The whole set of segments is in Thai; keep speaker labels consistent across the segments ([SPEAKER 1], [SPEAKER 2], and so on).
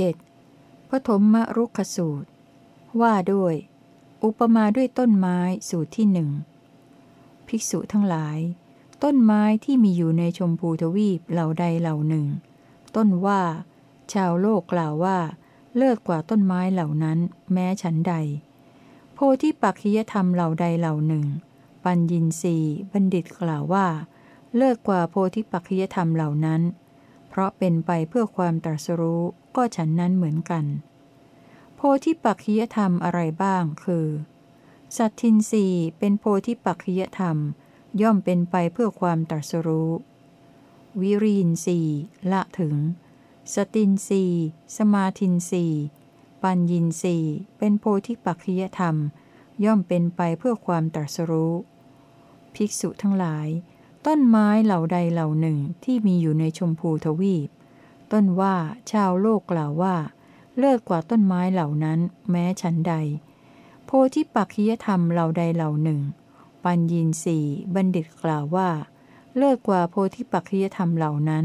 [SPEAKER 1] 7. ปฐมมรุกขสูตร ว่าด้วย อุปมาด้วยต้นไม้สูตรที่หนึ่งภิกษุทั้งหลาย ต้นไม้ที่มีอยู่ในชมพูทวีปเหล่าใดเหล่าหนึ่ง ต้นว่า ชาวโลกกล่าวว่า เลิศกว่าต้นไม้เหล่านั้น แม้ฉันใด โพธิปักขิยธรรมเหล่าใดเหล่าหนึ่ง ปัญญินรีบัณฑิตกล่าวว่า เลิศกว่าโพธิปักขิยธรรมเหล่านั้น เพราะเป็นไปเพื่อความตรัสรู้ก็ฉันนั้นเหมือนกัน โพธิปักขิยธรรมอะไรบ้างคือ สัตทินรีเป็นโพธิปักขิยธรรม ย่อมเป็นไปเพื่อความตรัสรู้ วิรีนรีละถึง สตินรีสมาทินรีปัญญินรีเป็นโพธิปักขิยธรรม ย่อมเป็นไปเพื่อความตรัสรู้ ภิกษุทั้งหลาย ต้นไม้เหล่าใดเหล่าหนึ่งที่มีอยู่ในชมพูทวีป ต้นว่าชาวโลกกล่าวว่า เลิศกว่าต้นไม้เหล่านั้น แม้ฉันใด โพธิปักขิยธรรมเหล่าใดเหล่าหนึ่ง ปัญญีสีบัณฑิตกล่าวว่า เลิศกว่าโพธิปักขิยธรรมเหล่านั้น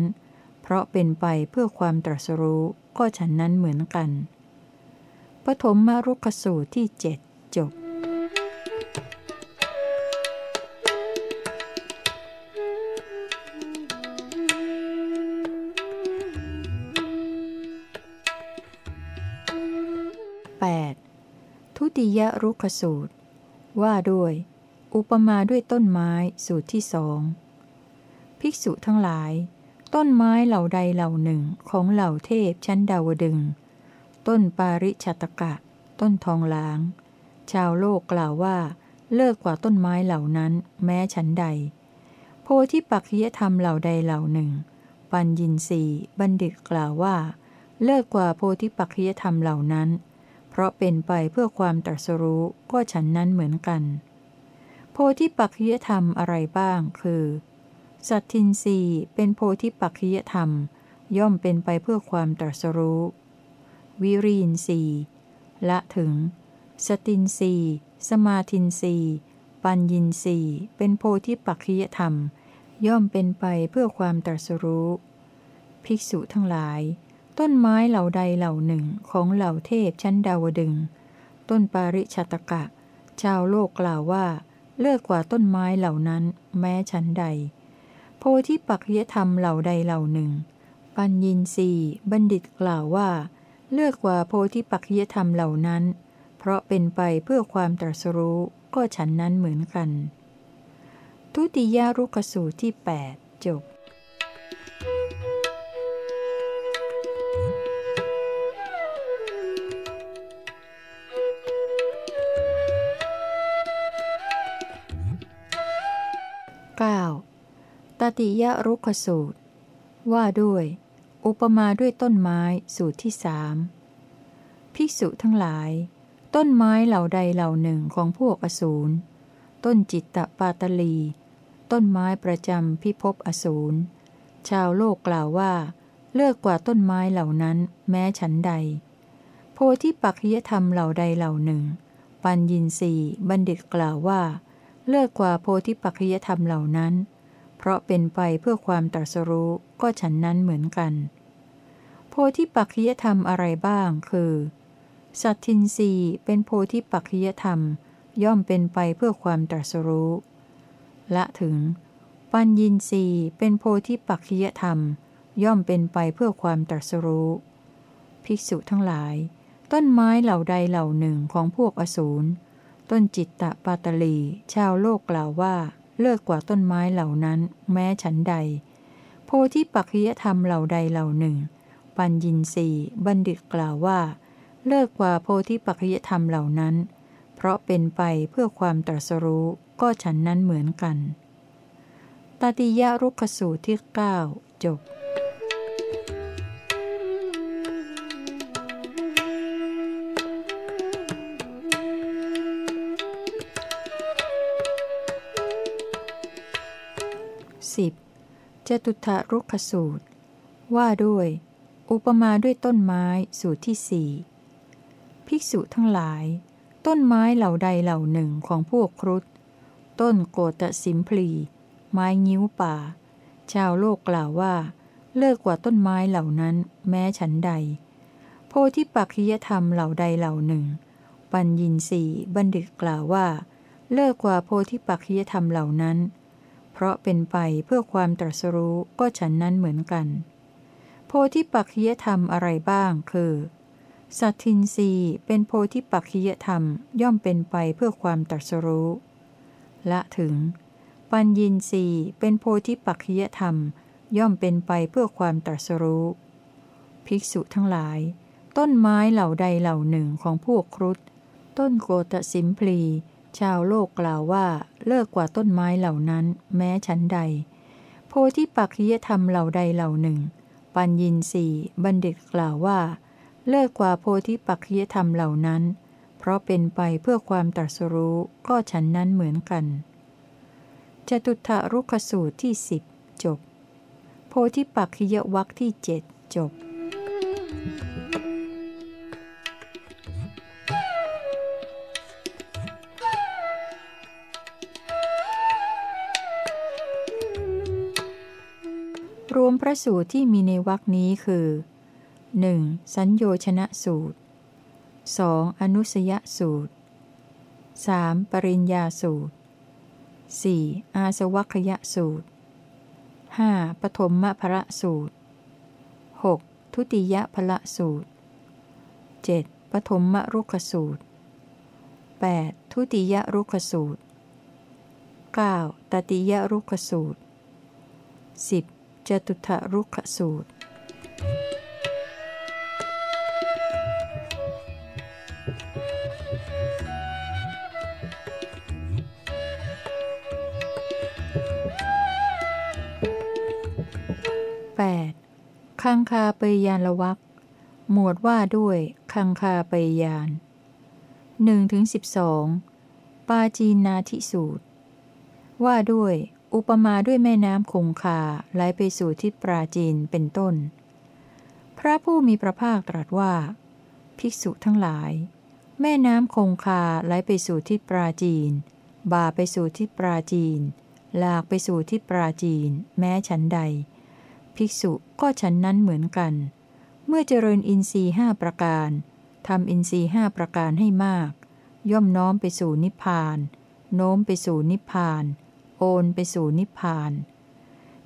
[SPEAKER 1] เพราะเป็นไปเพื่อความตรัสรู้ก็ฉันนั้นเหมือนกันปฐมมรุกสูตรที่เจ็ดจบ รุขสูตร ว่าด้วย อุปมาด้วยต้นไม้สูตรที่สอง ภิกษุทั้งหลาย ต้นไม้เหล่าใดเหล่าหนึ่งของเหล่าเทพชั้นดาวดึง ต้นปาริชตกะ ต้นทองหลาง ชาวโลกกล่าวว่า เลิกกว่าต้นไม้เหล่านั้น แม้ฉันใด โพธิปักขิยธรรมเหล่าใดเหล่าหนึ่ง ปัญญินสีบัณฑิตกล่าวว่า เลิกกว่าโพธิปักขิยธรรมเหล่านั้น เพราะเป็นไปเพื่อความตรัสรู้ก็ฉันนั้นเหมือนกัน โพธิปักขิยธรรมอะไรบ้าง คือ สัตทินรีเป็นโพธิปักขิยธรรม ย่อมเป็นไปเพื่อความตรัสรู้ วิรีนรีละถึง สตินรีสมาทินรีปัญญินรีเป็นโพธิปักขิยธรรม ย่อมเป็นไปเพื่อความตรัสรู้ ภิกษุทั้งหลาย ต้นไม้เหล่าใดเหล่าหนึ่งของเหล่าเทพชั้นดาวดึง ต้นปาริชตกะ ชาวโลกกล่าวว่า เลิกกว่าต้นไม้เหล่านั้น แม้ชั้นใด โพธิปักยธรรมเหล่าใดเหล่าหนึ่ง ปัญญินรีบัณฑิตกล่าวว่า เลือกกว่าโพธิปักยธรรมเหล่านั้น เพราะเป็นไปเพื่อความตรัสรู้ก็ฉันนั้นเหมือนกัน ทุติยารุกสูตรที่ 8 จบ ติยรุกสูตร ว่าด้วย อุปมาด้วยต้นไม้สูตรที่สามภิกษุทั้งหลาย ต้นไม้เหล่าใดเหล่าหนึ่งของพวกอสูร ต้นจิตตปาตลี ต้นไม้ประจำพิภพอสูร ชาวโลกกล่าวว่า เลิกกว่าต้นไม้เหล่านั้น แม้ฉันใด โพธิปักขิยธรรมเหล่าใดเหล่าหนึ่ง ปัญญินสีบัณฑิตกล่าวว่า เลิกกว่าโพธิปัจจยธรรมเหล่านั้น เพราะเป็นไปเพื่อความตรัสรู้ก็ฉันนั้นเหมือนกัน โพธิปัจจยธรรมอะไรบ้าง คือ สัตทินรีเป็นโพธิปัจจยธรรม ย่อมเป็นไปเพื่อความตรัสรู้ละถึง ปัญญินรีเป็นโพธิปัจจยธรรม ย่อมเป็นไปเพื่อความตรัสรู้ ภิกษุทั้งหลาย ต้นไม้เหล่าใดเหล่าหนึ่งของพวกอสูรต้นจิตตะปาตลี ชาวโลกกล่าวว่า เลิกกว่าต้นไม้เหล่านั้น แม้ฉันใด โพธิปัจจยธรรมเหล่าใดเหล่าหนึ่ง ปัญญินสีบัณฑิตกล่าวว่า เลิกกว่าโพธิปัจจยธรรมเหล่านั้น เพราะเป็นไปเพื่อความตรัสรู้ก็ฉันนั้นเหมือนกัน ตติยรุกขสูตรที่ 9 จบ จตุทะรุกขสูตร ว่าด้วย อุปมาด้วยต้นไม้สูตรที่สี่ภิกษุทั้งหลาย ต้นไม้เหล่าใดเหล่าหนึ่งของพวกครุฑต้นโกตสิมพลี ไม้งิ้วป่า ชาวโลกกล่าวว่า เลิกกว่าต้นไม้เหล่านั้น แม้ฉันใด โพธิปักขิยธรรมเหล่าใดเหล่าหนึ่ง ปัญญินสีบัณฑิตกล่าวว่า เลิกกว่าโพธิปักขิยธรรมเหล่านั้น เพราะเป็นไปเพื่อความตรัสรู้ก็ฉันนั้นเหมือนกัน โพธิปักขิยธรรมอะไรบ้าง คือ สัตทินรีเป็นโพธิปักขิยธรรมย่อมเป็นไปเพื่อความตรัสรู้ละถึง ปัญญินรีเป็นโพธิปักขิยธรรม ย่อมเป็นไปเพื่อความตรัสรู้ ภิกษุทั้งหลาย ต้นไม้เหล่าใดเหล่าหนึ่งของพวกครุฑต้นโกตสิมพลี ชาวโลกกล่าวว่าเลิกกว่าต้นไม้เหล่านั้น แม้ชั้นใด โพธิปักขิยธรรมเหล่าใดเหล่าหนึ่ง ปัญญินสีบัณฑิตกล่าวว่า เลิกกว่าโพธิปักขิยธรรมเหล่านั้น เพราะเป็นไปเพื่อความตรัสรู้ก็ฉันนั้นเหมือนกันจตุถะรุกขสูตรที่สิบจบ โพธิปักขิยวักที่เจ็ดจบ รวมพระสูตรที่มีในวรคนี้คือ 1. สัญโยชนะสูตร 2. อนุสยสูตร 3. ปริญญาสูตร 4. อาสวัคยสูตร 5. ปฐมมพระสูตร 6. ทุติยพระสูตร 7. ปฐมมรุกสูตร 8. ทุติยรุกสูตร 9. ตติยรุกสูตร 10. จตุถรุขสูตร 8. คังคาปยยานละวักหมวดว่าด้วยคังคาปยยานหนึ่งถึงสิบสองปาจีนาทิสูตร ว่าด้วย อุปมาด้วยแม่น้ำคงคาไหลไปสู่ทิศปราจีนเป็นต้น พระผู้มีพระภาคตรัสว่า ภิกษุทั้งหลาย แม่น้ำคงคาไหลไปสู่ทิศปราจีน บ่าไปสู่ทิศปราจีน หลากไปสู่ทิศปราจีน แม้ฉันใด ภิกษุก็ฉันนั้นเหมือนกัน เมื่อเจริญอินทรีห้าประการทำอินทรีห้าประการให้มาก ย่อมน้อมไปสู่นิพพาน โน้มไปสู่นิพพาน โอนไปสู่นิพพาน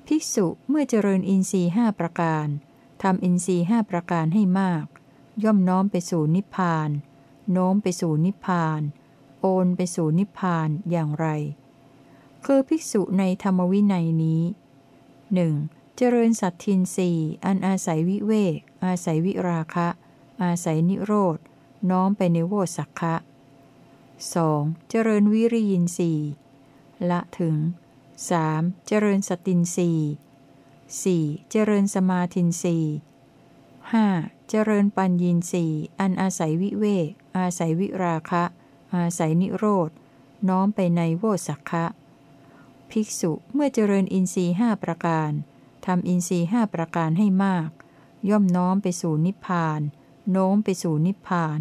[SPEAKER 1] ภิกษุเมื่อเจริญอินทรีห้าประการทำอินทรีห้าประการให้มาก ย่อมน้อมไปสู่นิพพาน โน้มไปสู่นิพพาน โอนไปสู่นิพพานอย่างไร คือภิกษุในธรรมวินัยนี้หนึ่งเจริญสัตทินสีอันอาศัยวิเวก อาศัยวิราคะ อาศัยนิโรธ น้อมไปในโวสักคะ 2. เจริญวิริยินสี ละถึง 3. เจริญสตินสี 4. เจริญสมาธินสี 5. เจริญปัญญีสีอันอาศัยวิเวกอาศัยวิราคะ อาศัยนิโรธน้อมไปในโวสักคะ ภิกษุเมื่อเจริญอินทรีห้าประการทำอินทรีห้าประการให้มาก ย่อมน้อมไปสู่นิพพาน โน้มไปสู่นิพพาน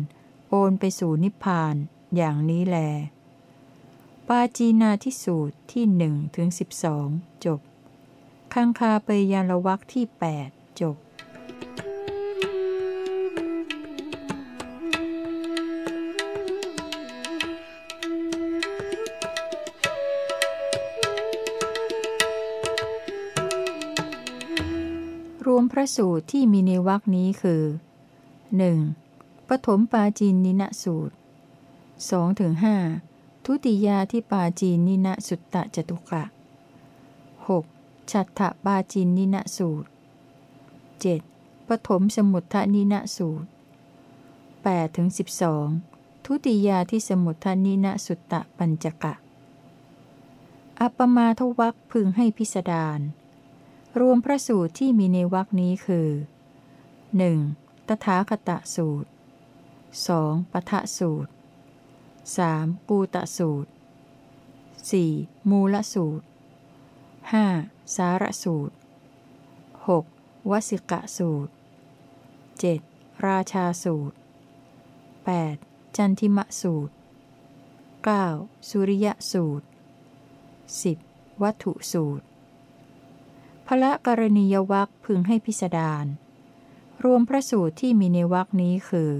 [SPEAKER 1] โอนไปสู่นิพพาน อย่างนี้แล ปาจีนาที่สูตรที่หนึ่งถึงสิบสองจบ คังคาเปยานละวักที่แปดจบรวมพระสูตรที่มีในวรคนี้คือ 1. ปฐมปาจีนนินสูตร2ถึง5 ทุติยาที่ปาจีนินสุตตะจตุกะ 6. ฉัตถปาจีนินสูตร 7. ปฐมสมุทธนินสูตร8ถึง12 ทุติยาที่สมุทธนินสุตตะปัญจกะ อัปปมาทวักพึงให้พิสดารรวมพระสูตรที่มีในวรคนี้คือ 1. ตถาคตสูตร 2. ปทะสูตร 3. กูตะสูตร 4. มูลสูตร 5. สารสูตร 6. วสิกะสูตร 7. ราชาสูตร 8. จันทิมะสูตร 9. สุริยสูตร 10. วัตถุสูตรพระกรณียวักพึงให้พิสดารรวมพระสูตรที่มีในวักนี้คือ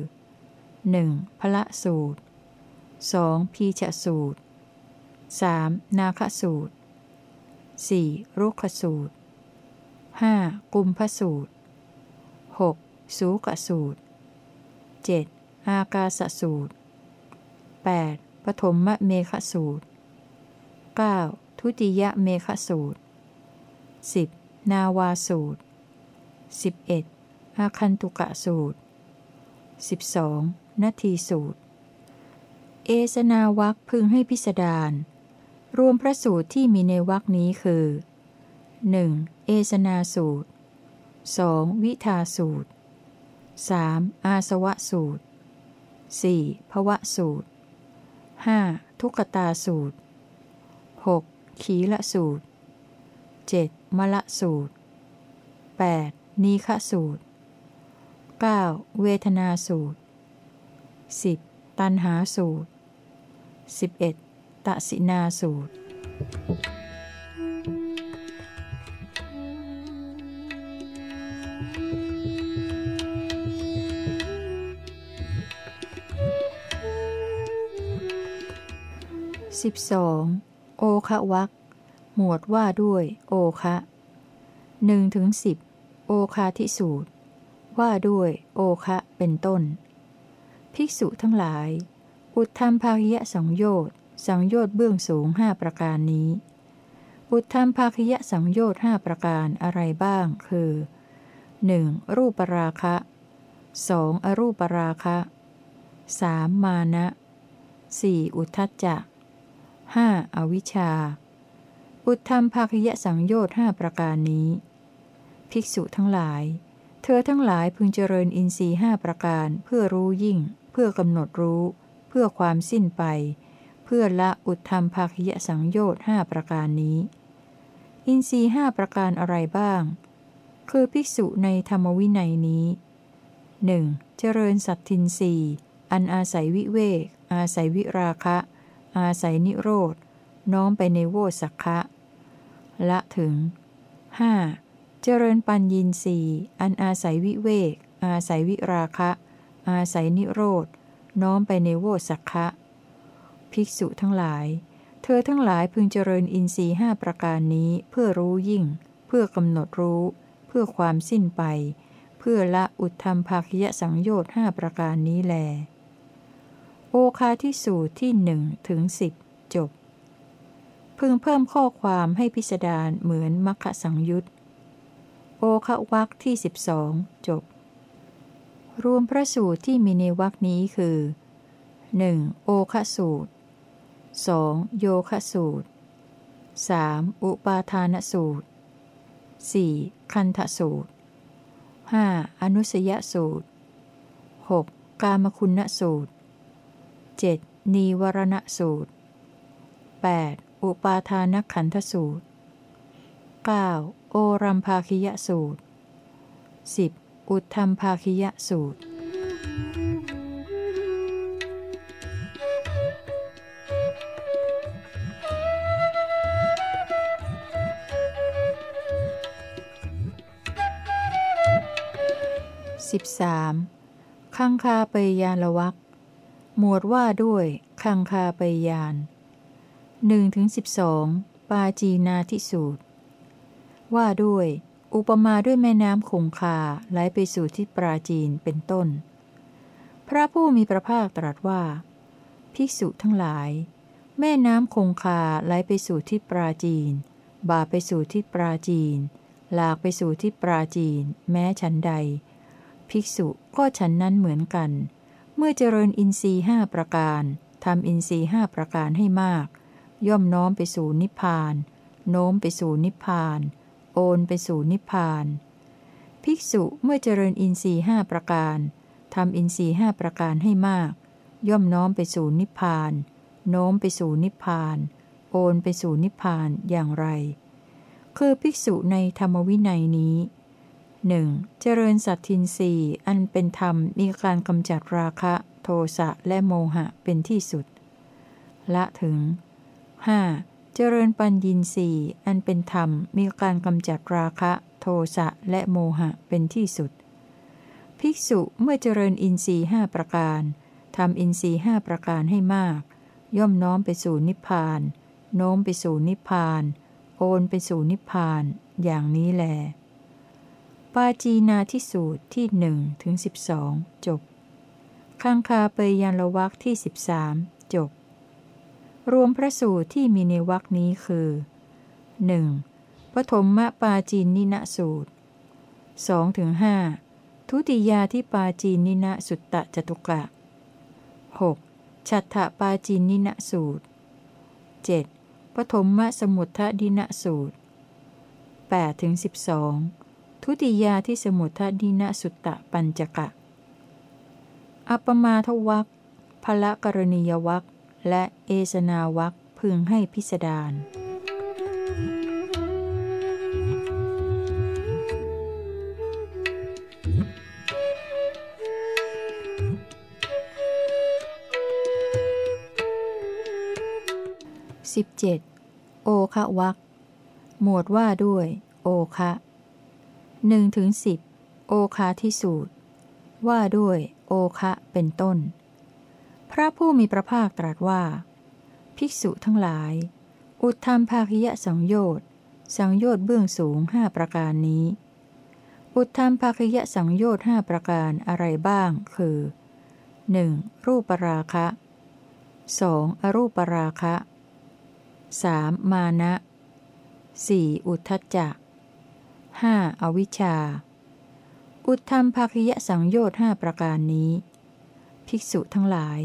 [SPEAKER 1] 1. พระสูตร 2. พีชสูตร 3. นาคสูตร 4. รุกขสูตร 5. กุมพสูตร 6. สูกสูตร 7. อากาสสูตร 8. ปฐมมเมฆสูตร 9. ทุติยเมฆสูตร 10. นาวาสูตร 11. อาคันตุกะสูตร 12. นาทีสูตร เอสนาวักพึงให้พิสดารรวมพระสูตรที่มีในวักนี้คือ 1. เอสนาสูตร 2. วิทาสูตร 3. อาสวะสูตร 4. ภวะสูตร 5. ทุกตาสูตร 6. ขีละสูตร 7. มละสูตร 8. นีฆสูตร 9. เวทนาสูตร 10. ตันหาสูตร 11. ตสินาสูตรสิบสองโอคะวักหมวดว่าด้วยโอคะหนึ่งถึงสิบโอคาทิสูตร ว่าด้วยโอคะเป็นต้น ภิกษุทั้งหลาย อุทธรรมภาคยะสังโยชน์สังโยชน์เบื้องสูงห้าประการนี้ อุทธรรมภาคยะสังโยชน์ห้าประการอะไรบ้าง คือ 1. รูปราคะ 2. อรูปราคะ 3. มานะ 4. อุทธัจจะ 5. อวิชชา อุทธรรมภาคยะสังโยชน์ห้าประการนี้ ภิกษุทั้งหลาย เธอทั้งหลายพึงเจริญอินทรีห้าประการ เพื่อรู้ยิ่ง เพื่อกำหนดรู้ เพื่อความสิ้นไป เพื่อละอุทธรรมภาคยสังโยชน์ห้าประการนี้ อินทรีห้าประการอะไรบ้าง คือภิกษุในธรรมวินัยนี้หนึ่งเจริญสัตทินรีอันอาศัยวิเวก อาศัยวิราคะ อาศัยนิโรธ น้อมไปในโวสักคะ ละถึง 5. เจริญปัญญีสีอันอาศัยวิเวก อาศัยวิราคะ อาศัยนิโรธ น้อมไปในโวสักคะภิกษุทั้งหลาย เธอทั้งหลายพึงเจริญอินทรีห้าประการนี้เพื่อรู้ยิ่ง เพื่อกำหนดรู้ เพื่อความสิ้นไป เพื่อละอุทธรรมภาคยะสังโยชน์ห้าประการนี้แล โอคาที่สูตรที่หนึ่งถึงสิบจบ พึงเพิ่มข้อความให้พิสดารเหมือนมัคคสังยุต โอคะวักที่สิบสองจบ รวมพระสูตรที่มีในวักนี้คือ 1. โอคะสูตร 2. โยคะสูตร 3. อุปาทานสูตร 4. คันทสูตร 5. อนุสยสูตร 6. กามคุณสูตร 7. นีวรณสูตร 8. อุปาทานขันธสูตร 9. โอรัมภาคิยสูตร 10. อุทธรรมภาคิยสูตร 13. คังคาเปยยานละวักหมวดว่าด้วย คังคาเปยยานหนึ่งถึงสิบสองปาจีนาทิสูตร ว่าด้วย อุปมาด้วยแม่น้ำคงคาไหลไปสู่ทิศปราจีนเป็นต้น พระผู้มีพระภาคตรัสว่า ภิกษุทั้งหลาย แม่น้ำคงคาไหลไปสู่ทิศปราจีนบาไปสู่ทิศปราจีน หลากไปสู่ทิศปราจีน แม้ฉันใด ภิกษุก็ฉันนั้นเหมือนกัน เมื่อเจริญอินทรีห้าประการทำอินทรีห้าประการให้มาก ย่อมน้อมไปสู่นิพพาน โน้มไปสู่นิพพาน โอนไปสู่นิพพาน ภิกษุเมื่อเจริญอินทรีห้าประการทำอินทรีห้าประการให้มาก ย่อมน้อมไปสู่นิพพาน โน้มไปสู่นิพพาน โอนไปสู่นิพพานอย่างไร คือภิกษุในธรรมวินัยนี้หนึ่งเจริญสัตทินรีอันเป็นธรรมมีการกำจัดราคะ โทสะและโมหะเป็นที่สุด ละถึง 5. เจริญปัญญีสี่อันเป็นธรรมมีการกำจัดราคะ โทสะและโมหะเป็นที่สุด ภิกษุเมื่อเจริญอินทรีห้าประการทำอินทรีห้าประการให้มาก ย่อมน้อมไปสู่นิพพาน โน้มไปสู่นิพพาน โอนไปสู่นิพพาน อย่างนี้แล ปาจีนาที่สูตรที่หนึ่งถึงสิบสองจบข้างคาเปยยันละวักที่สิบสามจบ รวมพระสูตรที่มีในวักนี้คือ 1. ปฐมมปาจีนินะสูตร 2-5. ทุติยาที่ปาจีนินะสุตตะจตุกะ 6. ฉัตถปาจีนินะสูตร 7. ปฐมมสมุทธดินะสูตร8ถึง12 ทุติยาที่สมุทธดินะสุตตะปัญจกะ อัปมาทวักพละกรณียวัก และเอสนาวักพึงให้พิสดาร 17. โอคะวักหมวดว่าด้วย โอคะหนึ่งถึงสิบโอคาที่สูตร ว่าด้วย โอคะเป็นต้น พระผู้มีพระภาคตรัสว่า ภิกษุทั้งหลาย อุทธรรมภาคิยะสังโยชน์สังโยชน์เบื้องสูงห้าประการนี้ อุทธรรมภาคิยะสังโยชน์ห้าประการอะไรบ้าง คือ 1. รูปราคะ 2. อรูปราคะ 3. มานะ 4. อุทธัจจะ 5. อวิชชา อุทธรรมภาคิยะสังโยชน์ห้าประการนี้ ภิกษุทั้งหลาย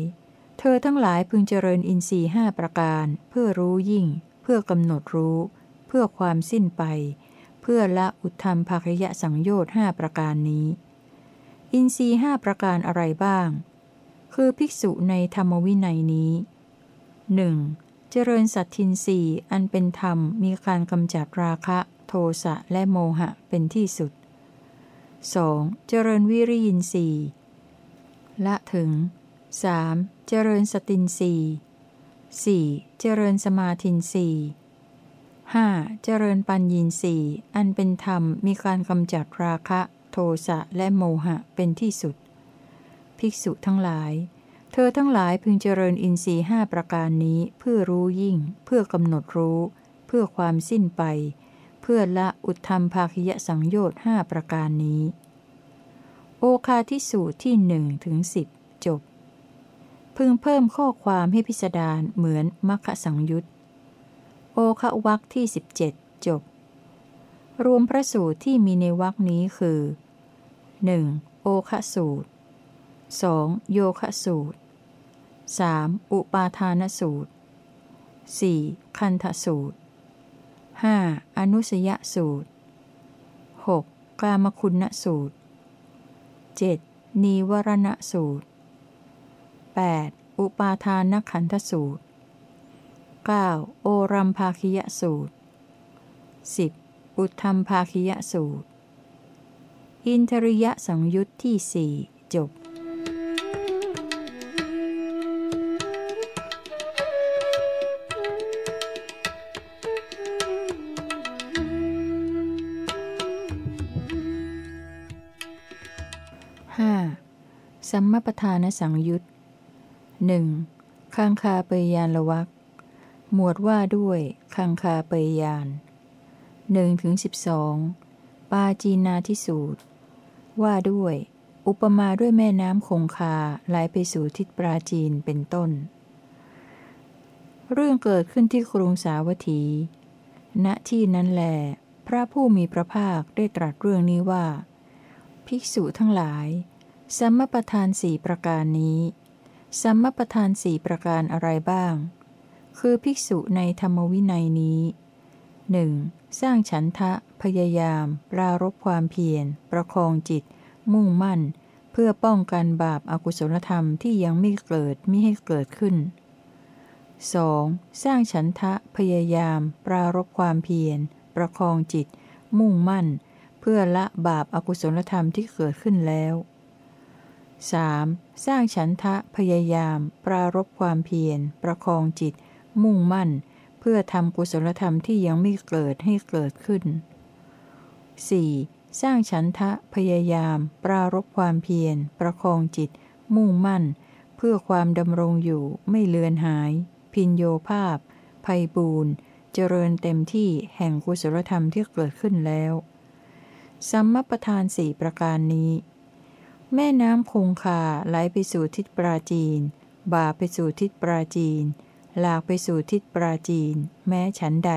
[SPEAKER 1] เธอทั้งหลายพึงเจริญอินทรีห้าประการ เพื่อรู้ยิ่ง เพื่อกำหนดรู้ เพื่อความสิ้นไป เพื่อละอุทธรรมภคยะสังโยชน์ห้าประการนี้ อินทรีห้าประการอะไรบ้าง คือภิกษุในธรรมวินัยนี้หนึ่งเจริญสัตทินรีอันเป็นธรรมมีการกำจัดราคะ โทสะและโมหะเป็นที่สุด 2. เจริญวิริยินรี ละถึง 3. เจริญสตินรี 4. เจริญสมาธินรี 5. เจริญปัญญีรีอันเป็นธรรมมีการกำจัดราคะ โทสะและโมหะเป็นที่สุด ภิกษุทั้งหลาย เธอทั้งหลายพึงเจริญอินทรีห้าประการนี้เพื่อรู้ยิ่ง เพื่อกำหนดรู้ เพื่อความสิ้นไป เพื่อละอุทธรรมภาคิยสังโยชน์ห้าประการนี้ โอคาทิสูตรที่หนึ่งถึงสิบจบ พึงเพิ่มข้อความให้พิสดารเหมือนมัคคสังยุตโอคะวักที่สิบเจ็ดจบ รวมพระสูตรที่มีในวักนี้คือ 1. โอคะสูตร 2. โยคะสูตร 3. อุปาทานสูตร 4. คันธสูตร 5. อนุสยสูตร 6. กามคุณสูตร 7. นิวรณสูตร 8. อุปาทานขันธสูตร 9. โอรัมภาคิยสูตร 10. อุทธรรมภาคิยสูตร อินทริยสังยุตที่สี่จบ สัมมประธานสังยุตหนึ่งคังคาเปยยานละวักหมวดว่าด้วยคังคาเปยยานหนึ่งถึงสิบสองปาจีนาทิสูตร ว่าด้วย อุปมาด้วยแม่น้ำคงคาไหลไปสู่ทิศปราจีนเป็นต้น เรื่องเกิดขึ้นที่กรุงสาวัตถี ณที่นั้นแล พระผู้มีพระภาคได้ตรัสเรื่องนี้ว่า ภิกษุทั้งหลาย สัมมประธานสี่ประการนี้ สัมมประธานสี่ประการอะไรบ้าง คือภิกษุในธรรมวินัยนี้หนึ่งสร้างฉันทะ พยายาม ปรารบความเพียร ประคองจิต มุ่งมั่น เพื่อป้องกันบาปอากุศลธรรมที่ยังไม่เกิดไม่ให้เกิดขึ้น 2. สร้างฉันทะ พยายาม ปรารบความเพียร ประคองจิต มุ่งมั่น เพื่อละบาปอากุศลธรรมที่เกิดขึ้นแล้ว 3. สร้างฉันทะพยายาม ปรารบความเพียร ประคองจิต มุ่งมั่น เพื่อทำกุศลธรรมที่ยังไม่เกิดให้เกิดขึ้น 4. สร้างฉันทะพยายาม ปรารบความเพียร ประคองจิต มุ่งมั่น เพื่อความดำรงอยู่ไม่เลือนหาย พินโยภาพ ภัยบูนเจริญเต็มที่แห่งกุศลธรรมที่เกิดขึ้นแล้ว สัมมประธานสี่ประการนี้ แม่น้ำคงคาไหลไปสู่ทิศปราจีน บ่าไปสู่ทิศปราจีน หลากไปสู่ทิศปราจีน แม้ฉันใด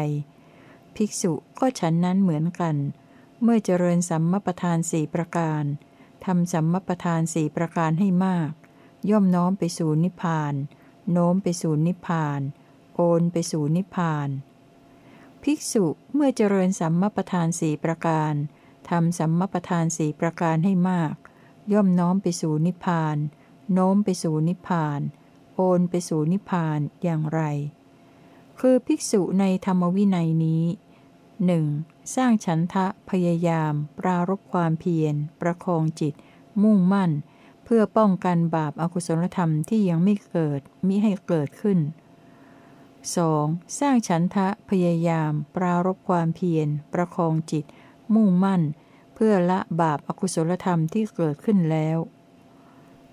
[SPEAKER 1] ภิกษุก็ฉันนั้นเหมือนกัน เมื่อเจริญสัมมประธานสี่ประการทำสัมมประธานสี่ประการให้มาก ย่อมน้อมไปสู่นิพพาน โน้มไปสู่นิพพาน โอนไปสู่นิพพาน ภิกษุเมื่อเจริญสัมมประธานสี่ประการทำสัมมประธานสี่ประการให้มาก ย่อมน้อมไปสู่นิพพาน โน้มไปสู่นิพพาน โอนไปสู่นิพพานอย่างไร คือภิกษุในธรรมวินัยนี้หนึ่งสร้างฉันทะพยายาม ปรารบความเพียร ประคองจิต มุ่งมั่น เพื่อป้องกันบาปอากุศลธรรมที่ยังไม่เกิดมิให้เกิดขึ้น 2. สร้างฉันทะพยายาม ปรารบความเพียร ประคองจิต มุ่งมั่น เพื่อละบาปอากุศลธรรมที่เกิดขึ้นแล้ว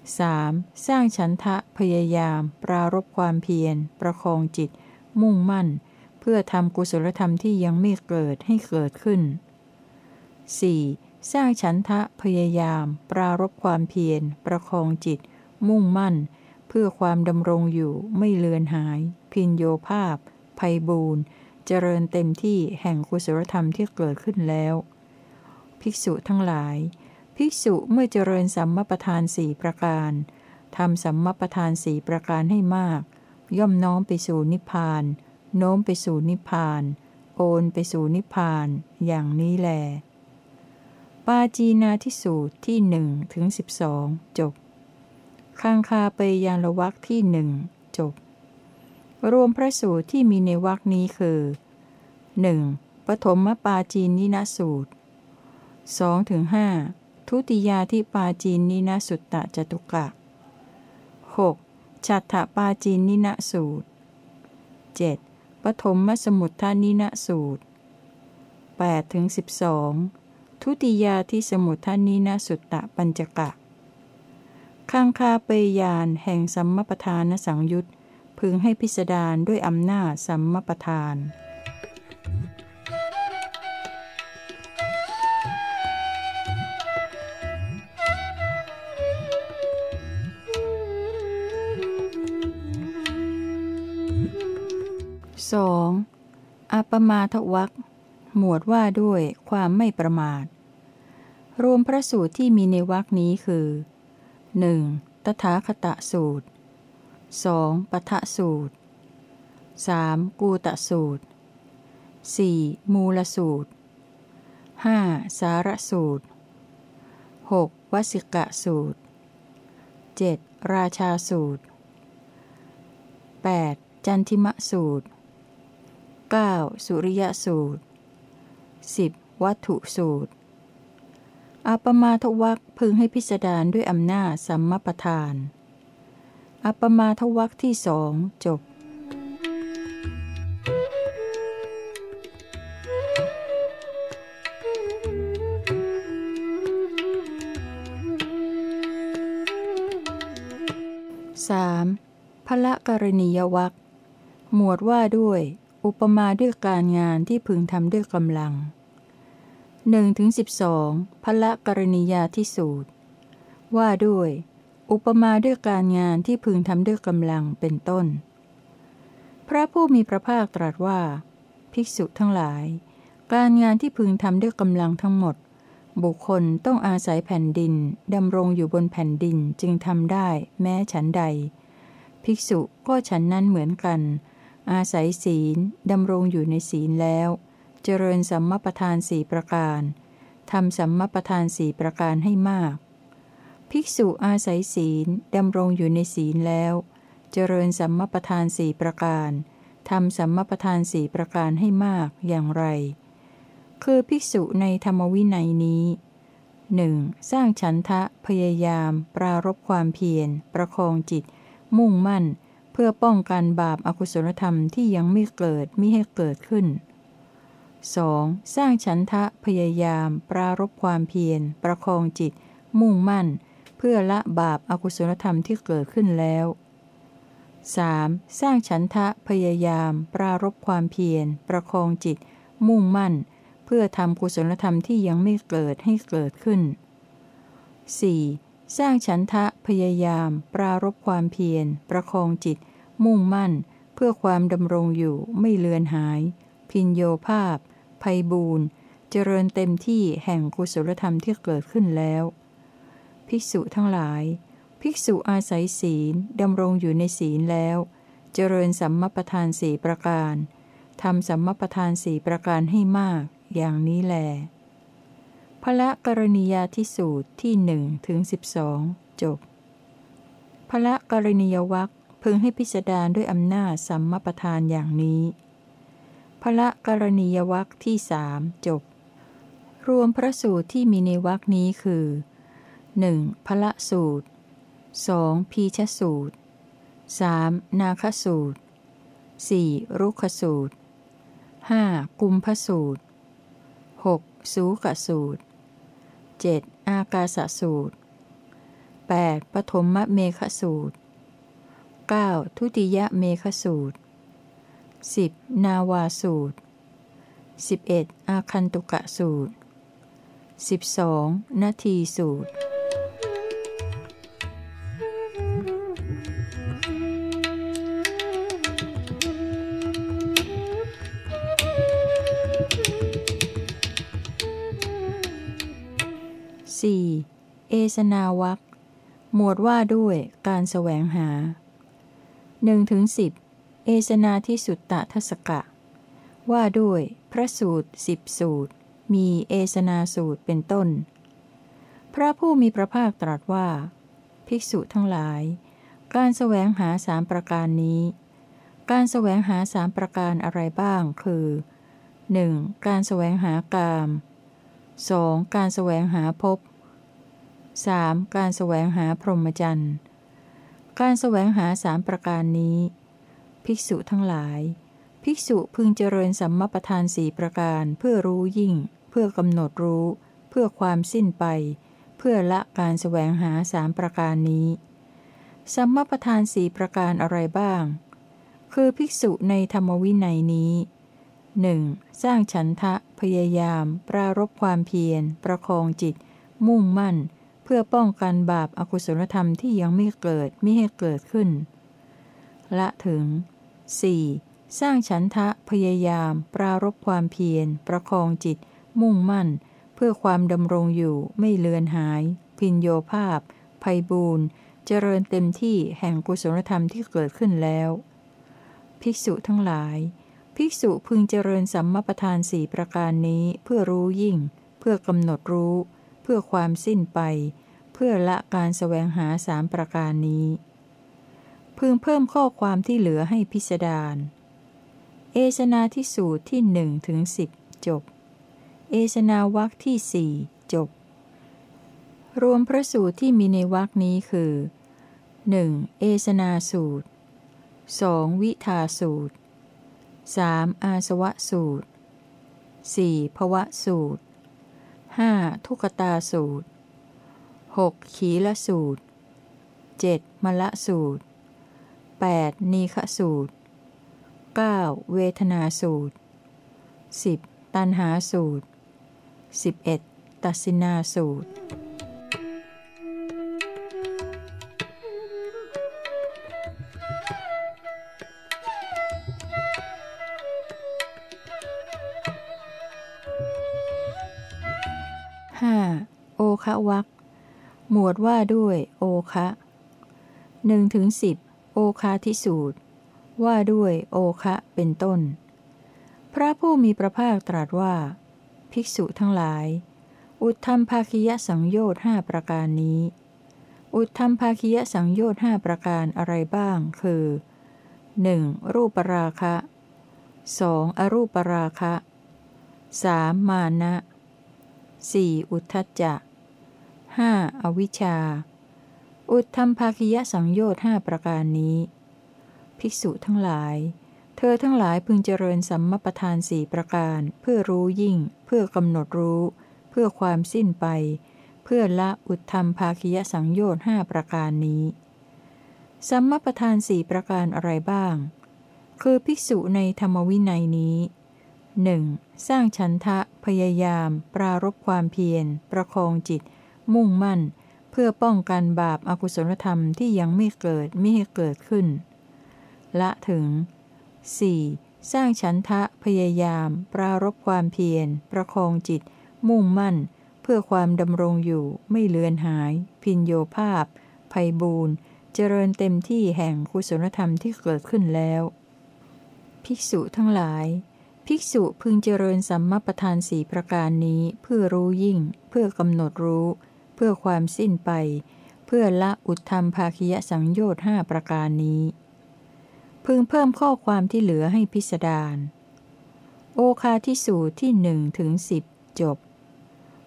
[SPEAKER 1] 3. สร้างฉันทะพยายาม ปรารบความเพียร ประคองจิต มุ่งมั่น เพื่อทำกุศลธรรมที่ยังไม่เกิดให้เกิดขึ้น 4. สร้างฉันทะพยายาม ปรารบความเพียร ประคองจิต มุ่งมั่น เพื่อความดำรงอยู่ไม่เลือนหาย พินโยภาพ ภัยบูนเจริญเต็มที่แห่งกุศลธรรมที่เกิดขึ้นแล้ว ภิกษุทั้งหลาย ภิกษุเมื่อเจริญสัมมาประธานสี่ประการทำสัมมาประธานสี่ประการให้มาก ย่อมน้อมไปสู่นิพพาน โน้มไปสู่นิพพาน โอนไปสู่นิพพาน อย่างนี้แล ปาจีนาทิสูตรที่หนึ่งถึงสิบสองจบคังคาเปยานละวักที่หนึ่งจบ รวมพระสูตรที่มีในวักนี้คือ 1. ปฐมปาจีนินสูตร 2ถึง5ทุติยาที่ปาจีนนินสุตตะจตุกะ 6. ฉัตถปาจีนนินสูตร 7. ปฐมมสมุทธานินสูตร8ถึง12 ทุติยาที่สมุทธานินสุตตะปัญจกะข้างคาเปยานแห่งสัมมปทานสังยุตพึงให้พิสดารด้วยอำนาจสัมมปทาน สองอปมาทวักหมวดว่าด้วยความไม่ประมาท รวมพระสูตรที่มีในวักนี้คือ 1. ตถาคตะสูตร 2. ปทะสูตร 3. กูตะสูตร 4. มูลสูตร 5. สารสูตร 6. วสิกะสูตร 7. ราชาสูตร 8. จันทิมะสูตร 9. สุริยสูตร 10. วัตถุสูตรอัปมาทวักพึงให้พิสดารด้วยอำนาจสัมมปทาน อัปมาทวักที่สองจบสามพระกรณียวักหมวดว่าด้วย อุปมาด้วยการงานที่พึงทำด้วยกำลังหนึ่งถึงสิบสองพละกรณียาที่สูตร ว่าด้วย อุปมาด้วยการงานที่พึงทำด้วยกำลังเป็นต้น พระผู้มีพระภาคตรัสว่า ภิกษุทั้งหลาย การงานที่พึงทำด้วยกำลังทั้งหมด บุคคลต้องอาศัยแผ่นดินดำรงอยู่บนแผ่นดินจึงทำได้ แม้ฉันใด ภิกษุก็ฉันนั้นเหมือนกัน อาศัยศีลดำรงอยู่ในศีลแล้ว เจริญสัมมาประธานสี่ประการทำสัมมาประธานสี่ประการให้มาก ภิกษุอาศัยศีลดำรงอยู่ในศีลแล้ว เจริญสัมมาประธานสี่ประการทำสัมมาประธานสี่ประการให้มากอย่างไร คือภิกษุในธรรมวินัยนี้หนึ่งสร้างฉันทะพยายาม ปรารบความเพียร ประคองจิต มุ่งมั่น เพื่อป้องกันบาปอากุศลธรรมที่ยังไม่เกิดมิให้เกิดขึ้น 2. สร้างฉันทะพยายาม ปรารบความเพียร ประคองจิต มุ่งมั่น เพื่อละบาปอากุศลธรรมที่เกิดขึ้นแล้ว 3. สร้างฉันทะพยายาม ปรารบความเพียร ประคองจิต มุ่งมั่น เพื่อทำกุศลธรรมที่ยังไม่เกิดให้เกิดขึ้น 4. สร้างฉันทะพยายาม ปรารบความเพียร ประคองจิต มุ่งมั่น เพื่อความดำรงอยู่ไม่เลือนหาย พินโยภาพ ภัยบูรณ์เจริญเต็มที่แห่งกุศลธรรมที่เกิดขึ้นแล้ว ภิกษุทั้งหลาย ภิกษุอาศัยศีลดำรงอยู่ในศีลแล้ว เจริญสัมมาประธานสี่ประการทำสัมมาประธานสี่ประการให้มาก อย่างนี้แล พระกรณียาทิสูตรที่หนึ่งถึงสิบสองจบพระกรณียวักพึงให้พิสดารณาด้วยอำนาจสัมมาประธานอย่างนี้พระกรณียวักที่สามจบ รวมพระสูตรที่มีในวักนี้คือ 1. พระสูตร 2. พีชสูตร 3. นาคสูตร 4. รุขสูตร 5. กุมพสูตร 6. สูกสูตร 7. อากาสสูตร 8. ปฐมมเมฆสูตร 9. ทุติยเมฆสูตร 10. นาวาสูตร 11. อาคันตุกะสูตร 12. นาทีสูตร สนาวักหมวดว่าด้วยการแสวงหา1-10ถึงเอสนาที่สุตตะทศกะ ว่าด้วยพระสูตรสิบสูตร มีเอสนาสูตรเป็นต้น พระผู้มีพระภาคตรัสว่า ภิกษุทั้งหลาย การแสวงหาสามประการนี้ การแสวงหาสามประการอะไรบ้างคือ 1. การแสวงหากาม 2. การแสวงหาภพ 3. การแสวงหาพรหมจรรย์ การแสวงหาสามประการนี้ ภิกษุทั้งหลาย ภิกษุพึงเจริญสัมมาประธานสี่ประการเพื่อรู้ยิ่ง เพื่อกำหนดรู้ เพื่อความสิ้นไป เพื่อละการแสวงหาสามประการนี้ สัมมาประธานสี่ประการอะไรบ้าง คือภิกษุในธรรมวินัยนี้หนึ่งสร้างฉันทะ พยายาม ปรารบความเพียร ประคองจิต มุ่งมั่น เพื่อป้องกันบาปอากุศลธรรมที่ยังไม่เกิดไม่ให้เกิดขึ้น ละถึง 4. สร้างฉันทะพยายาม ปรารบความเพียร ประคองจิต มุ่งมั่น เพื่อความดำรงอยู่ไม่เลือนหาย พินโยภาพภัยบูนเจริญเต็มที่แห่งกุศลธรรมที่เกิดขึ้นแล้ว ภิกษุทั้งหลาย ภิกษุพึงเจริญสัมมาประธานสี่ประการนี้เพื่อรู้ยิ่ง เพื่อกำหนดรู้ เพื่อความสิ้นไป เพื่อละการสแสวงหาสามประการนี้ พึงเพิ่มข้อความที่เหลือให้พิสดารเอสนาที่สูตรที่หนึ่งถึงสิบจบ เอสนาวักที่สี่จบ รวมพระสูตรที่มีในวักนี้คือ 1. เอสนาสูตร 2. วิทาสูตร 3. อาสวะสูตร 4. ภวะสูตร 5. ทุกตาสูตร 6. ขีละสูตร 7. มละสูตร 8. นีฆสูตร 9. เวทนาสูตร 10. ตันหาสูตร 11. ตัสินาสูตร วักหมวดว่าด้วย โอคะหนึ่งถึงสิบโอคาทิสูตร ว่าด้วยโอคะเป็นต้น พระผู้มีพระภาคตรัสว่า ภิกษุทั้งหลาย อุทธรรมภาคิยสังโยชน์ห้าประการนี้ อุทธรรมภาคิยสังโยชน์ห้าประการอะไรบ้าง คือ 1. รูปราคะ 2. อรูปราคะ 3. มานะ 4. อุทธัจจะ 5. อวิชชา อุทธรรมภาคิยสังโยชน์ห้าประการนี้ ภิกษุทั้งหลาย เธอทั้งหลายพึงเจริญสัมมประธานสี่ประการ เพื่อรู้ยิ่ง เพื่อกำหนดรู้ เพื่อความสิ้นไป เพื่อละอุทธรรมภาคิยสังโยชน์ห้าประการนี้ สัมมประธานสี่ประการอะไรบ้าง คือภิกษุในธรรมวินัยนี้หนึ่งสร้างฉันทะพยายาม ปรารบความเพียร ประคองจิต มุ่งมั่น เพื่อป้องกันบาปอากุศลธรรมที่ยังไม่เกิดไม่ให้เกิดขึ้น ละถึง 4. สร้างฉันทะพยายาม ปรารบความเพียร ประคองจิต มุ่งมั่น เพื่อความดำรงอยู่ไม่เลือนหาย พินโยภาพภัยบูนเจริญเต็มที่แห่งกุศลธรรมที่เกิดขึ้นแล้ว ภิกษุทั้งหลาย ภิกษุพึงเจริญสัมมาประธานสี่ประการนี้เพื่อรู้ยิ่ง เพื่อกำหนดรู้ เพื่อความสิ้นไป เพื่อละอุทธรรมภาคยสังโยชน์ห้าประการนี้ พึงเพิ่มข้อความที่เหลือให้พิสดารโอคาที่สูตรที่หนึ่งถึงสิบจบ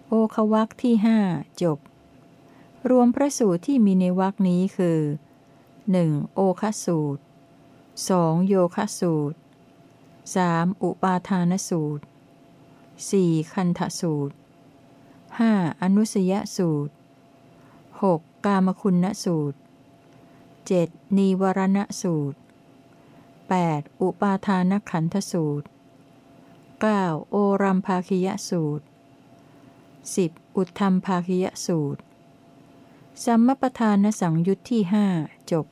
[SPEAKER 1] โอควักที่ห้าจบ รวมพระสูตรที่มีในวักนี้คือ 1. โอคสูตร 2. โยคสูตร 3. อุปาทานสูตร 4. คันธสูตร 5. อนุสยสูตร 6. กามคุณสูตร 7. นีวรณสูตร 8. อุปาทานขันธสูตร 9. โอรัมภาคิยสูตร 10. อุทธรรมภาคิยสูตร สัมมปทานสังยุตที่หจบ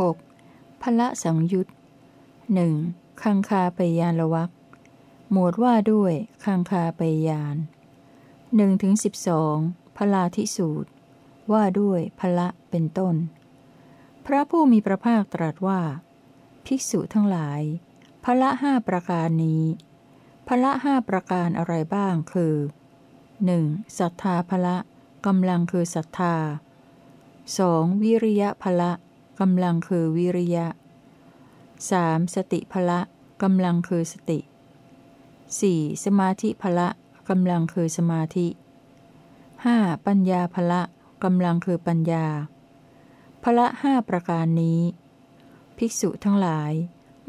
[SPEAKER 1] 6. พละสังยุตหนึ่งคังคาไปยานละวักหมวดว่าด้วยคังคาไปยานหนึ่งถึงสิบสองพลาทิสูตร ว่าด้วยพละเป็นต้น พระผู้มีพระภาคตรัสว่า ภิกษุทั้งหลายพละห้าประการนี้พละห้าประการอะไรบ้างคือ 1. ศรัทธาพละกำลังคือศรัทธา 2. วิริยะพละ กำลังคือวิริยะ 3. สติพละกำลังคือสติ 4. สมาธิพละกำลังคือสมาธิ 5. ปัญญาพละกำลังคือปัญญา พละห้าประการนี้ ภิกษุทั้งหลาย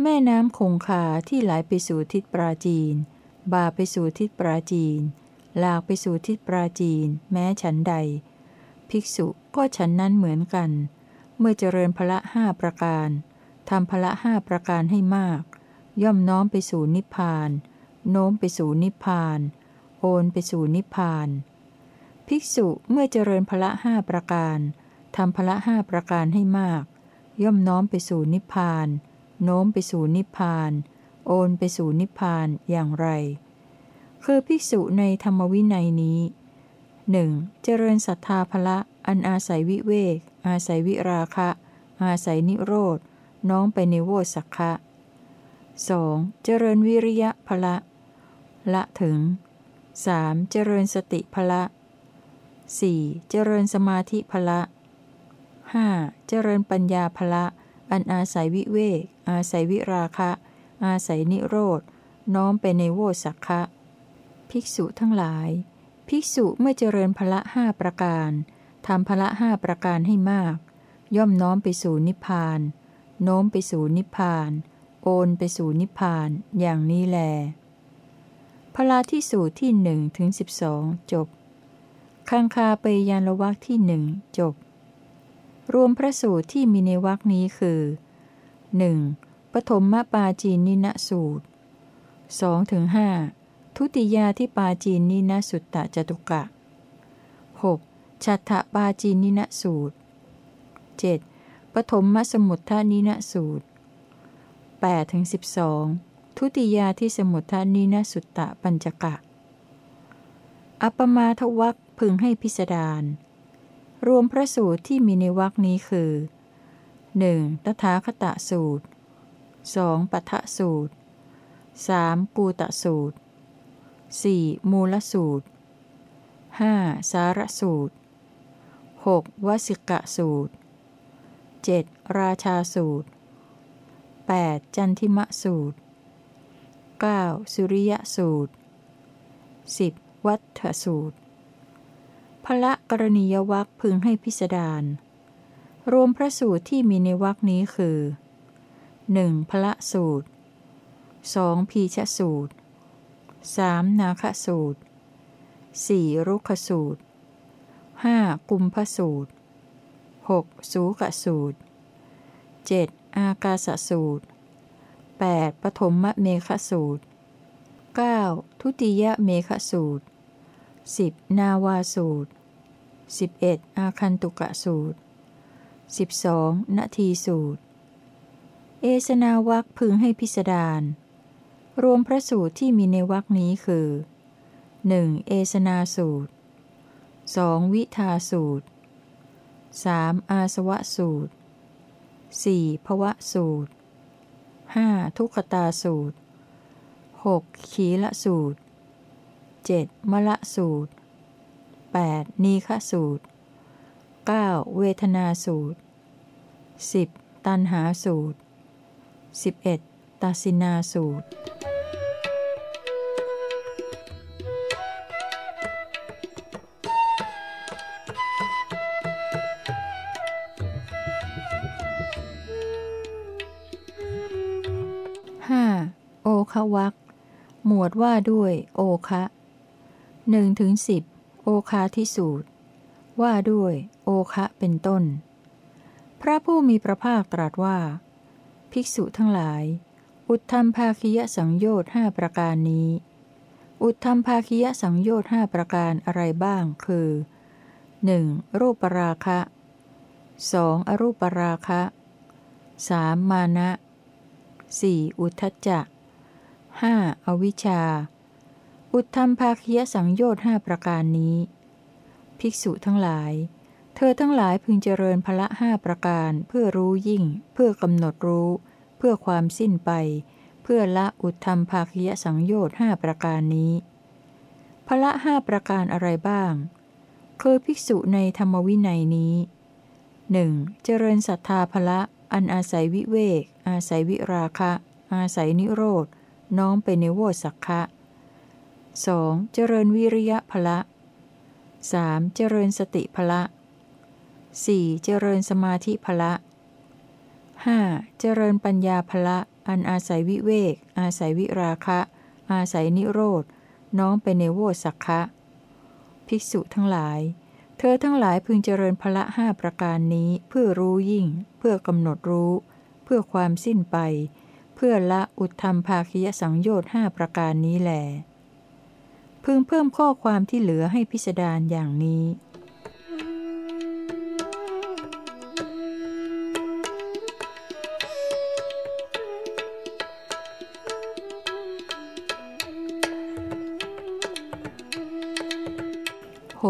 [SPEAKER 1] แม่น้ำคงคาที่ไหลไปสู่ทิศปราจีน บาไปสู่ทิศปราจีน ลากไปสู่ทิศปราจีน แม้ฉันใด ภิกษุก็ฉันนั้นเหมือนกัน เมื่อเจริญพละห้าประการทำพละห้าประการให้มาก ย่อมน้อมไปสู่นิพพาน โน้มไปสู่นิพพาน โอนไปสู่นิพพาน ภิกษุเมื่อเจริญพละห้าประการทำพละห้าประการให้มาก ย่อมน้อมไปสู่นิพพาน โน้มไปสู่นิพพาน โอนไปสู่นิพพานอย่างไร คือภิกษุในธรรมวินัยนี้หนึ่งเจริญศรัทธาพละอันอาศัยวิเวก อาศัยวิราคะ อาศัยนิโรธ น้องไปในโวสักคะ 2. เจริญวิริยะพละ ละถึง 3. เจริญสติพละ 4. เจริญสมาธิพละ 5. เจริญปัญญาพละ อันอาศัยวิเวก อาศัยวิราคะ อาศัยนิโรธ น้อมไปในโวสักคะ ภิกษุทั้งหลาย ภิกษุเมื่อเจริญพละห้าประการ ทำพละห้าประการให้มาก ย่อมน้อมไปสู่นิพพาน โน้มไปสู่นิพพาน โอนไปสู่นิพพาน อย่างนี้แล พละที่สูตรที่หนึ่งถึงสิบสองจบ คังคาไปยานละวักที่หนึ่งจบ รวมพระสูตรที่มีในวักนี้คือ 1. ปฐมมปาจีนินสูตร2ถึง5ทุติยาที่ปาจีนินสุตตะจตุกะ 6. ชัตถปาจีนินสูตร 7. ปฐมมสมุทธานินสูตร8ถึง12 ทุติยาที่สมุทธานินสุตตะปัญจกะ อัปมาทวักพึงให้พิสดาร รวมพระสูตรที่มีในวักนี้คือ 1. ตถาคตะสูตร 2. ปัทะสูตร 3. ปูตะสูตร 4. มูลสูตร 5. สารสูตร 6. วสิกะสูตร 7. ราชาสูตร 8. จันทิมะสูตร 9. สุริยสูตร 10. วัฏสูตรพระกรณียวัคพึงให้พิสดารรวมพระสูตรที่มีในวักนี้คือ 1. พระสูตร 2. พีชสูตร 3. นาคสูตร 4. รุขสูตร 5. กุมพสูตร 6. สูกสูตร 7. อากาสสูตร 8. ปฐมเมฆสูตร 9. ทุติยเมฆสูตร 10. นาวาสูตร 11. อาคันตุกะสูตร 12. นาทีสูตร เอสนาวักพึงให้พิสดารรวมพระสูตรที่มีในวักนี้คือ 1. เอสนาสูตร 2. วิทาสูตร 3. อาสวะสูตร 4. ภวะสูตร 5. ทุกขตาสูตร 6. ขีละสูตร 7. มละสูตร 8. นีฆสูตร 9. เวทนาสูตร 10. ตันหาสูตร 11. ตาสินาสูตร หมวดว่าด้วย โอคะหนึ่งถึงสิบโอคาทิสูตร ว่าด้วย โอคะเป็นต้น พระผู้มีพระภาคตรัสว่า ภิกษุทั้งหลาย อุทธรรมภาคียสังโยชน์ห้าประการนี้ อุทธรรมภาคียสังโยชน์ห้าประการอะไรบ้างคือ 1. รูปราคะ 2. อรูปราคะ 3. มานะ 4. อุทธจัก 5. อวิชชา อุทธรรมภาคียสังโยชน์ห้าประการนี้ ภิกษุทั้งหลาย เธอทั้งหลายพึงเจริญพละห้าประการเพื่อรู้ยิ่ง เพื่อกำหนดรู้ เพื่อความสิ้นไป เพื่อละอุทธรรมภาคียสังโยชน์ห้าประการนี้พละห้าประการอะไรบ้าง คือภิกษุในธรรมวินัยนี้หนึ่งเจริญศรัทธาพละอันอาศัยวิเวก อาศัยวิราคะ อาศัยนิโรธ น้อมไปในโวสักคะ 2. เจริญวิริยะพละ 3. เจริญสติพละ 4. เจริญสมาธิพละ 5. เจริญปัญญาพละ อันอาศัยวิเวก อาศัยวิราคะ อาศัยนิโรธ น้อมไปในโวสักคะ ภิกษุทั้งหลาย เธอทั้งหลายพึงเจริญพละห้าประการนี้เพื่อรู้ยิ่ง เพื่อกำหนดรู้ เพื่อความสิ้นไป พื่อละอุทธรรมภาคียสังโยชน์ห้าประการนี้แหลพึงเพิ่มข้อความที่เหลือให้พิสดารอย่างนี้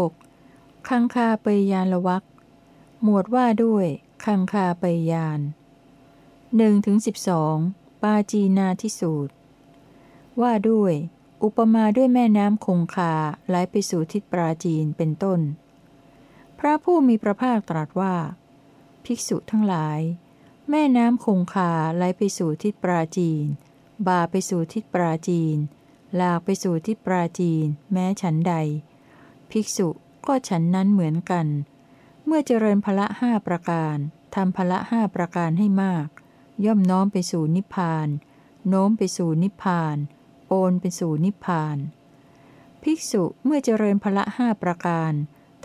[SPEAKER 1] 6. คังคาไปยานละวักหมวดว่าด้วย คังคาไปยานสอง ปาจีนาทิสูตร ว่าด้วย อุปมาด้วยแม่น้ำคงคาไหลไปสู่ทิศปราจีนเป็นต้น พระผู้มีพระภาคตรัสว่า ภิกษุทั้งหลาย แม่น้ำคงคาไหลไปสู่ทิศปราจีน บาไปสู่ทิศปราจีน ลากไปสู่ทิศปราจีน แม้ฉันใด ภิกษุก็ฉันนั้นเหมือนกัน เมื่อเจริญพละห้าประการทำพละห้าประการให้มาก ย่อมน้อมไปสู่นิพพาน โน้มไปสู่นิพพาน โอนไปสู่นิพพาน ภิกษุเมื่อเจริญพละห้าประการ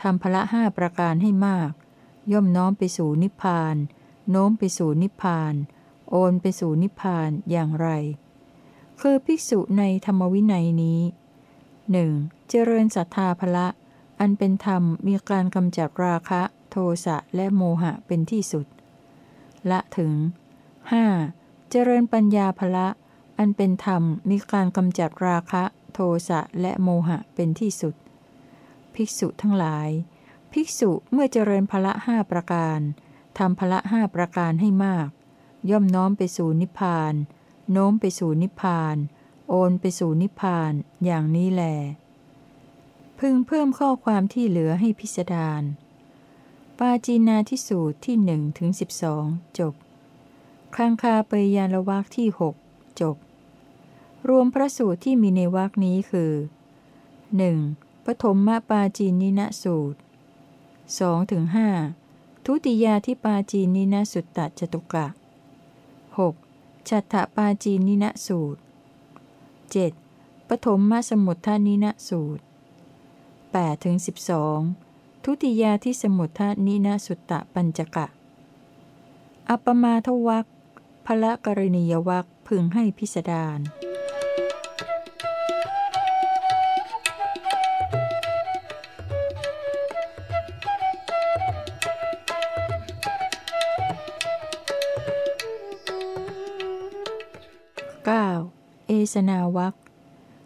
[SPEAKER 1] ทำพละห้าประการให้มาก ย่อมน้อมไปสู่นิพพาน โน้มไปสู่นิพพาน โอนไปสู่นิพพานอย่างไร คือภิกษุในธรรมวินัยนี้หนึ่งเจริญศรัทธาพละ อันเป็นธรรมมีการกำจัดราคะ โทสะและโมหะเป็นที่สุด ละถึง 5. เจริญปัญญาภละ อันเป็นธรรมมีการกำจัดราคะ โทสะและโมหะเป็นที่สุด ภิกษุทั้งหลาย ภิกษุเมื่อเจริญพละห้าประการทำพละห้าประการให้มาก ย่อมน้อมไปสู่นิพพาน โน้มไปสู่นิพพาน โอนไปสู่นิพพานอย่างนี้แหลพึงเพิ่มข้อความที่เหลือให้พิสดารปาจีนาทิสูตรที่หนึ่งถึงสิบสองจบ ข้างคาเปยานละวักที่หกจบ รวมพระสูตรที่มีในวักนี้คือ 1. ปฐมมปาจีนินะสูตร 2-5 ทุติยาที่ปาจีนินะสุตตจตุกะ 6. ฉัตถปาจีนินะสูตร 7. ปฐมมสมุทธานินะสูตร8-12 ทุติยาที่สมุทธานินะสุตตะปัญจกะ อัปมาทวัก พละกรณียวักพึงให้พิสดารเก้าเอสนาวรรค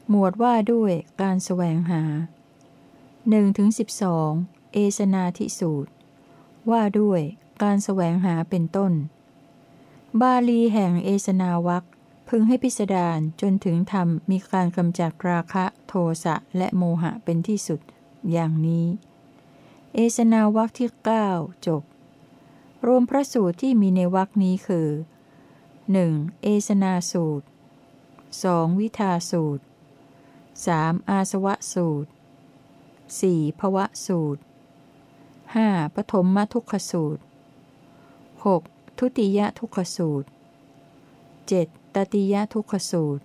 [SPEAKER 1] หมวดว่าด้วยการแสวงหาหนึ่งถึงสิบสองเอสนาทิสูตร ว่าด้วยการแสวงหาเป็นต้น บาลีแห่งเอสนาวรรคพึงให้พิสดารจนถึงธรรมมีการกำจัดราคะโทสะและโมหะเป็นที่สุด อย่างนี้ เอสนาวรรคที่ 9 จบ รวมพระสูตรที่มีในวักนี้คือ 1. เอสนาสูตร 2. วิทาสูตร 3. อาสวะสูตร 4. ภวะสูตร 5. ปฐมมทุกขสูตร 6. ทุติยทุกขสูตร 7. ตติยทุกขสูตร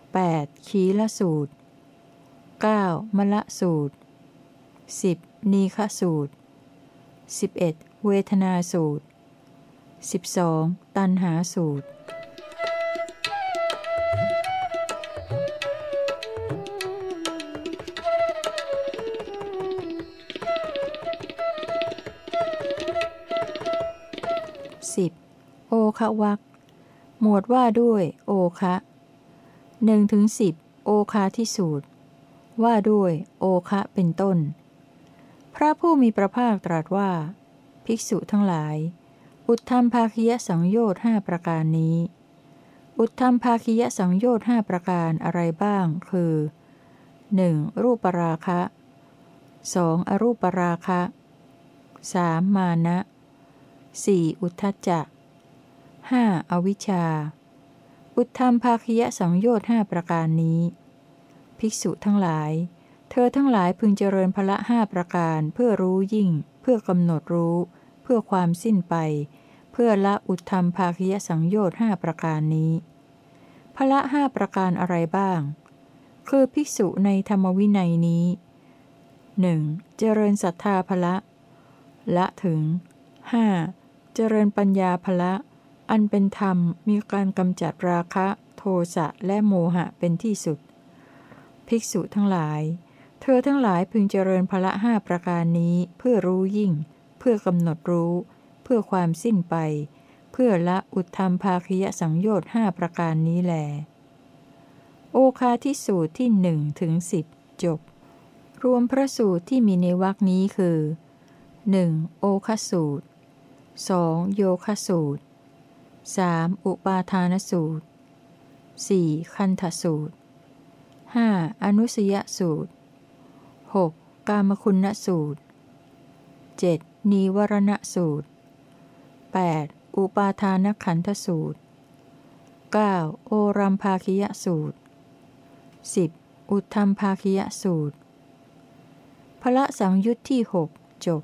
[SPEAKER 1] 8. ขีละสูตร 9. มละสูตร 10. นีฆสูตร 11. เวทนาสูตร 12. ตันหาสูตร คะวักหมวดว่าด้วย โอคะหนึ่งถึงสิบโอคาที่สูตร ว่าด้วย โอคะเป็นต้น พระผู้มีพระภาคตรัสว่า ภิกษุทั้งหลาย อุทธรรมภาคียสังโยชน์ห้าประการนี้ อุทธรรมภาคียสังโยชน์ห้าประการอะไรบ้าง คือ 1. รูปราคะ 2. อรูปราคะ 3. มานะ 4. อุทธัจจะ 5. อวิชชา อุทธรรมภาคยะสังโยชน์ห้าประการนี้ ภิกษุทั้งหลาย เธอทั้งหลายพึงเจริญพละห้าประการเพื่อรู้ยิ่ง เพื่อกำหนดรู้ เพื่อความสิ้นไป เพื่อละอุทธรรมภาคยะสังโยชน์ห้าประการนี้พละห้าประการอะไรบ้าง คือภิกษุในธรรมวินัยนี้หนึ่งเจริญศรัทธาพละ ละถึง 5. เจริญปัญญาพละ อันเป็นธรรมมีการกำจัดราคะ โทสะและโมหะเป็นที่สุด ภิกษุทั้งหลาย เธอทั้งหลายพึงเจริญพละห้าประการนี้เพื่อรู้ยิ่ง เพื่อกำหนดรู้ เพื่อความสิ้นไป เพื่อละอุทธรรมภาคยสังโยชน์ห้าประการนี้แล โอคาทิสูตรที่หนึ่งถึงสิบจบ รวมพระสูตรที่มีในวรคนี้คือ 1. โอคสูตร 2. โยคสูตร 3. อุปาทานสูตร 4. คันธสูตร 5. อนุสยสูตร 6. กามคุณสูตร 7. นีวรณสูตร 8. อุปาทานขันธสูตร 9. โอรัมภาคิยสูตร 10. อุทธรรมภาคิยสูตรพระสังยุตที่หกจบ